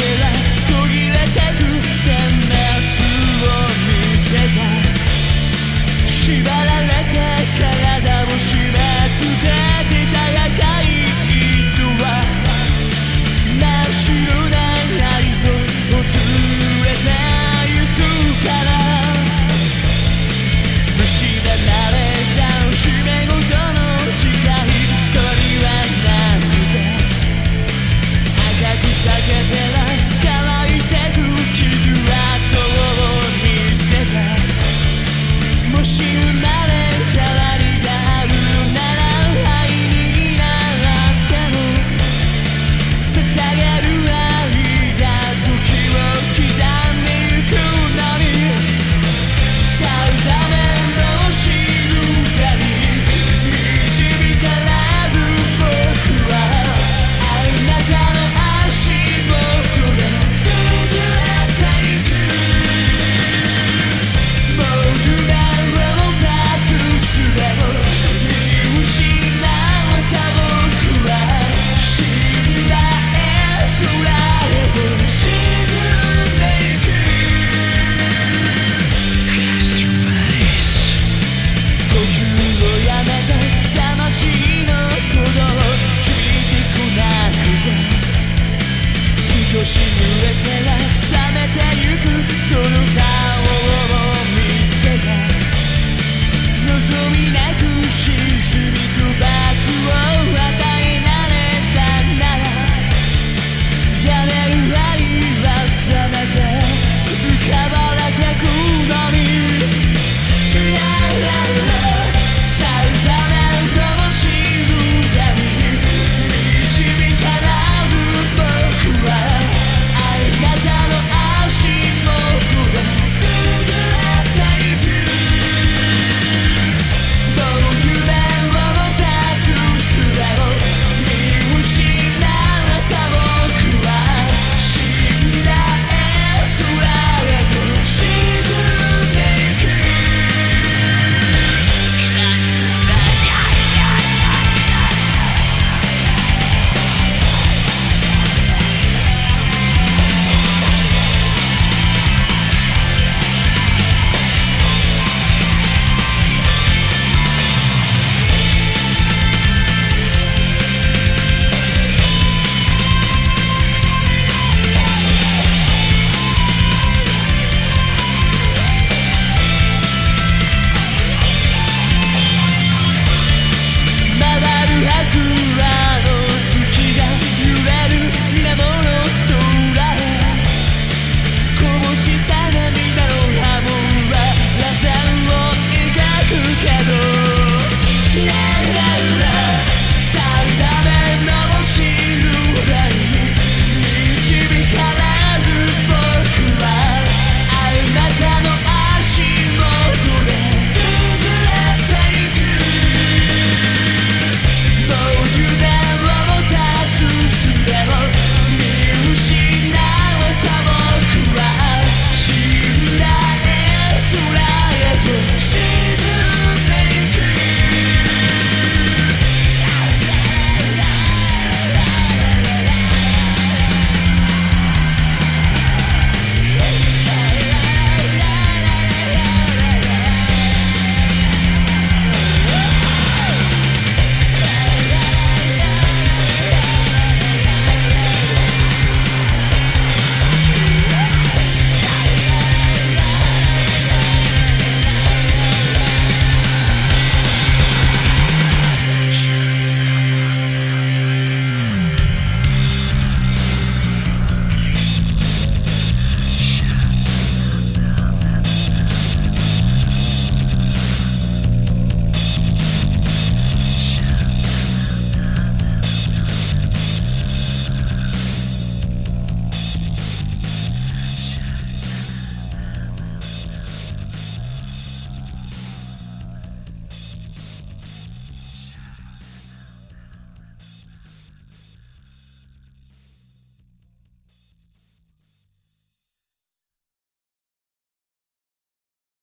feel 冷めてゆくその顔を見てた望みなく沈み込む。